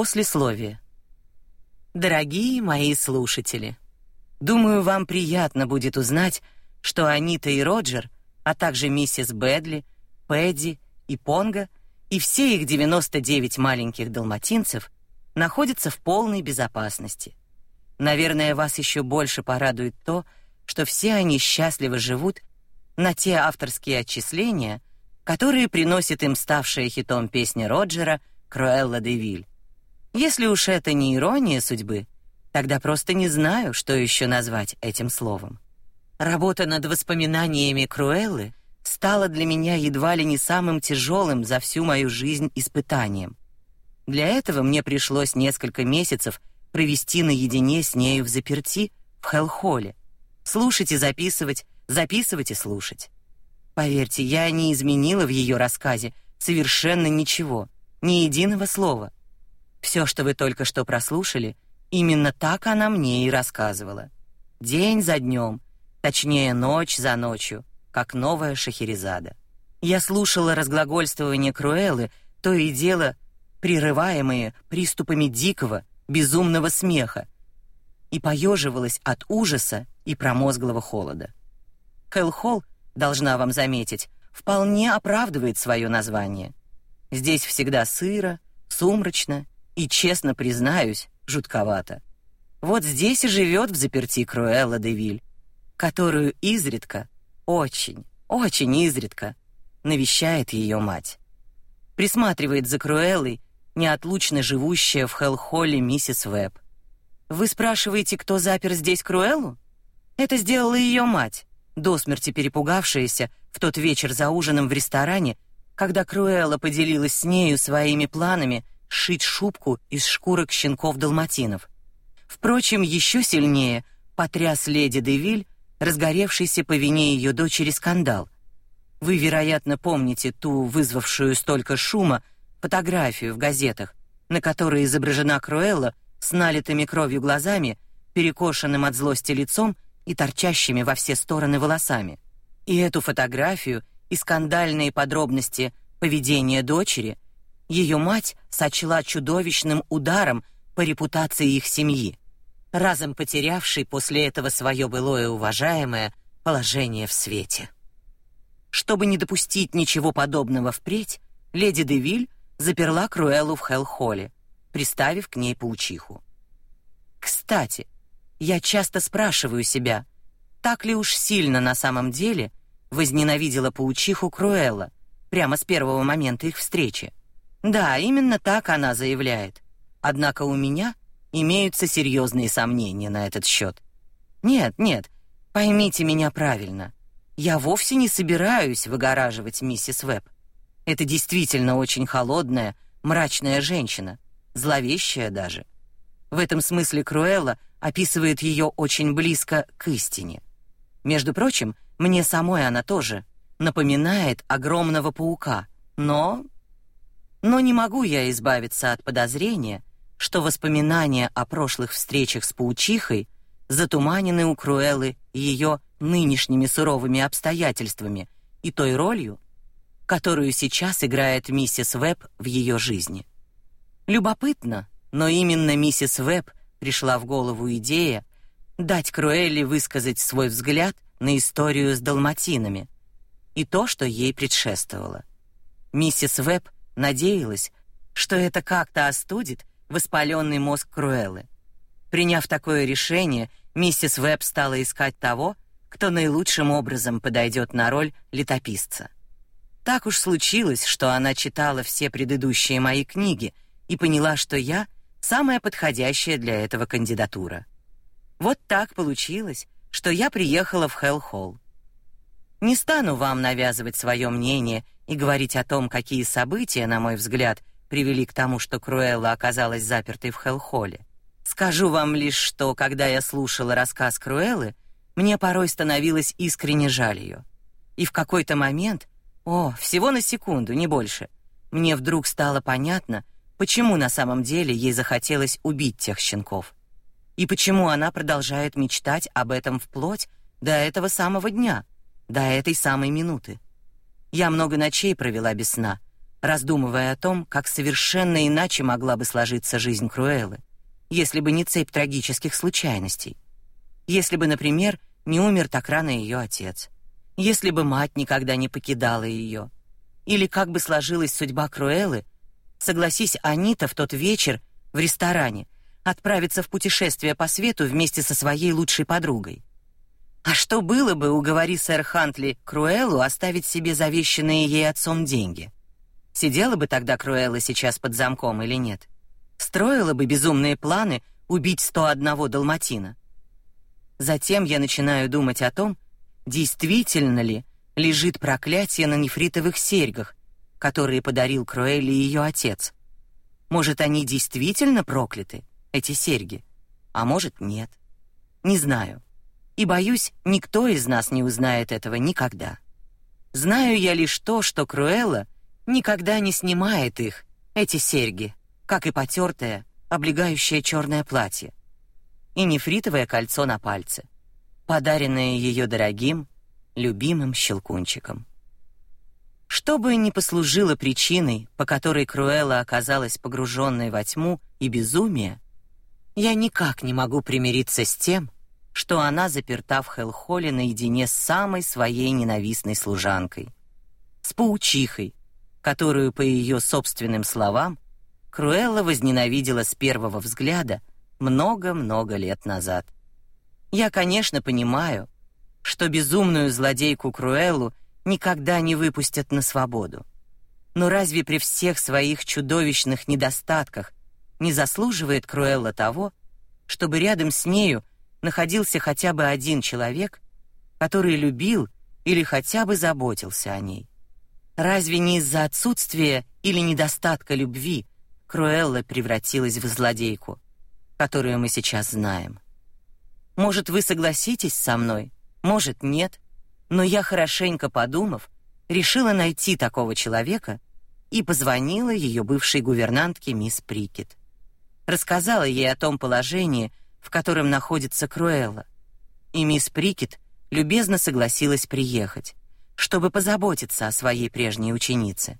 Послесловие. Дорогие мои слушатели, думаю, вам приятно будет узнать, что Анита и Роджер, а также миссис Бэдли, Пэдди и Понга и все их 99 маленьких далматинцев находятся в полной безопасности. Наверное, вас еще больше порадует то, что все они счастливо живут на те авторские отчисления, которые приносит им ставшая хитом песня Роджера Круэлла де Виль. Если уж это не ирония судьбы, тогда просто не знаю, что еще назвать этим словом. Работа над воспоминаниями Круэллы стала для меня едва ли не самым тяжелым за всю мою жизнь испытанием. Для этого мне пришлось несколько месяцев провести наедине с нею в заперти в Хелл-холле. Слушать и записывать, записывать и слушать. Поверьте, я не изменила в ее рассказе совершенно ничего, ни единого слова. Все, что вы только что прослушали, именно так она мне и рассказывала. День за днем, точнее, ночь за ночью, как новая Шахерезада. Я слушала разглагольствования Круэллы, то и дело прерываемые приступами дикого, безумного смеха, и поеживалась от ужаса и промозглого холода. Хелл-Холл, должна вам заметить, вполне оправдывает свое название. Здесь всегда сыро, сумрачно и, честно признаюсь, жутковато. Вот здесь и живет в заперти Круэлла де Виль, которую изредка, очень, очень изредка навещает ее мать. Присматривает за Круэллой неотлучно живущая в Хелл-Холле миссис Веб. Вы спрашиваете, кто запер здесь Круэллу? Это сделала ее мать, до смерти перепугавшаяся в тот вечер за ужином в ресторане, когда Круэлла поделилась с нею своими планами сшить шубку из шкурок щенков-далматинов. Впрочем, еще сильнее потряс леди Девиль, разгоревшийся по вине ее дочери скандал. Вы, вероятно, помните ту вызвавшую столько шума фотографию в газетах, на которой изображена Круэлла с налитыми кровью глазами, перекошенным от злости лицом и торчащими во все стороны волосами. И эту фотографию и скандальные подробности поведения дочери ее мать сочла чудовищным ударом по репутации их семьи, разом потерявшей после этого свое былое уважаемое положение в свете. Чтобы не допустить ничего подобного впредь, леди Девиль заперла Круэллу в Хелл-холле, приставив к ней паучиху. Кстати, я часто спрашиваю себя, так ли уж сильно на самом деле возненавидела паучиху Круэлла прямо с первого момента их встречи. Да, именно так она заявляет. Однако у меня имеются серьезные сомнения на этот счет. Нет, нет, поймите меня правильно. Я вовсе не собираюсь выгораживать миссис Веб. Это действительно очень холодная, мрачная женщина, зловещая даже. В этом смысле Круэлла описывает ее очень близко к истине. Между прочим, мне самой она тоже напоминает огромного паука, но но не могу я избавиться от подозрения, что воспоминания о прошлых встречах с паучихой затуманены у Круэллы ее нынешними суровыми обстоятельствами и той ролью, которую сейчас играет миссис Веб в ее жизни. Любопытно, но именно миссис Веб пришла в голову идея дать Круэлли высказать свой взгляд на историю с далматинами и то, что ей предшествовало. Миссис Веб надеялась, что это как-то остудит воспаленный мозг Круэллы. Приняв такое решение, миссис Веб стала искать того, кто наилучшим образом подойдет на роль летописца. Так уж случилось, что она читала все предыдущие мои книги и поняла, что я самая подходящая для этого кандидатура. Вот так получилось, что я приехала в Хелл-Холл. Не стану вам навязывать свое мнение и говорить о том, какие события, на мой взгляд, привели к тому, что Круэлла оказалась запертой в Хелл-Холле. Скажу вам лишь, что когда я слушала рассказ Круэллы, мне порой становилось искренне жаль ее. И в какой-то момент о, всего на секунду, не больше. Мне вдруг стало понятно, почему на самом деле ей захотелось убить тех щенков. И почему она продолжает мечтать об этом вплоть до этого самого дня, до этой самой минуты. Я много ночей провела без сна, раздумывая о том, как совершенно иначе могла бы сложиться жизнь Круэллы, если бы не цепь трагических случайностей. Если бы, например, не умер так рано ее отец. Если бы мать никогда не покидала ее. Или как бы сложилась судьба Круэллы, согласись Анита в тот вечер в ресторане отправиться в путешествие по свету вместе со своей лучшей подругой. А что было бы, уговори сэр Хантли Круэллу оставить себе завещанные ей отцом деньги? Сидела бы тогда Круэлла сейчас под замком или нет? Строила бы безумные планы убить 101 далматина? Затем я начинаю думать о том, действительно ли лежит проклятие на нефритовых серьгах, которые подарил Круэлле ее отец. Может, они действительно прокляты, эти серьги, а может, нет. Не знаю. И боюсь, никто из нас не узнает этого никогда. Знаю я лишь то, что Круэлла никогда не снимает их, эти серьги, как и потертое, облегающее черное платье. И нефритовое кольцо на пальце, подаренное ее дорогим, любимым щелкунчиком. Что бы ни послужило причиной, по которой Круэлла оказалась погруженной во тьму и безумие, я никак не могу примириться с тем, что она заперта в Хелхоле наедине с самой своей ненавистной служанкой, с паучихой, которую, по ее собственным словам, Круэлла возненавидела с первого взгляда много-много лет назад. Я, конечно, понимаю, что безумную злодейку Круэллу никогда не выпустят на свободу. Но разве при всех своих чудовищных недостатках не заслуживает Круэлла того, чтобы рядом с нею находился хотя бы один человек, который любил или хотя бы заботился о ней? Разве не из-за отсутствия или недостатка любви Круэлла превратилась в злодейку, которую мы сейчас знаем? Может, вы согласитесь со мной, может, нет, но я хорошенько подумав, решила найти такого человека и позвонила ее бывшей гувернантке мисс Прикет. Рассказала ей о том положении, в котором находится Круэлла. И мисс Прикет любезно согласилась приехать чтобы позаботиться о своей прежней ученице.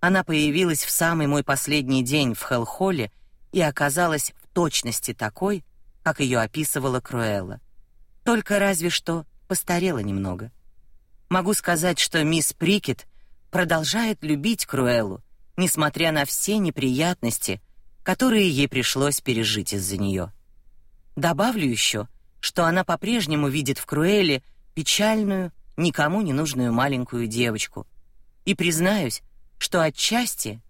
Она появилась в самый мой последний день в Хелхолле и оказалась в точности такой, как ее описывала Круэлла. Только разве что постарела немного. Могу сказать, что мисс Прикет продолжает любить Круэллу, несмотря на все неприятности, которые ей пришлось пережить из-за нее. Добавлю еще, что она по-прежнему видит в Круэлле печальную, никому не нужную маленькую девочку. И признаюсь, что отчасти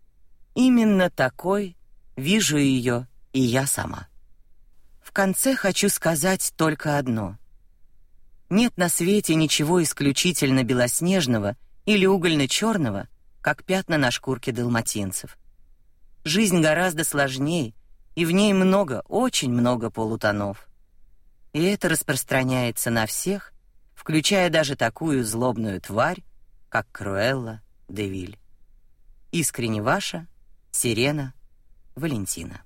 именно такой вижу ее и я сама. В конце хочу сказать только одно. Нет на свете ничего исключительно белоснежного или угольно черного как пятна на шкурке далматинцев. Жизнь гораздо сложнее, и в ней много, очень много полутонов. И это распространяется на всех, включая даже такую злобную тварь, как Круэлла де Виль. Искренне ваша Сирена Валентина.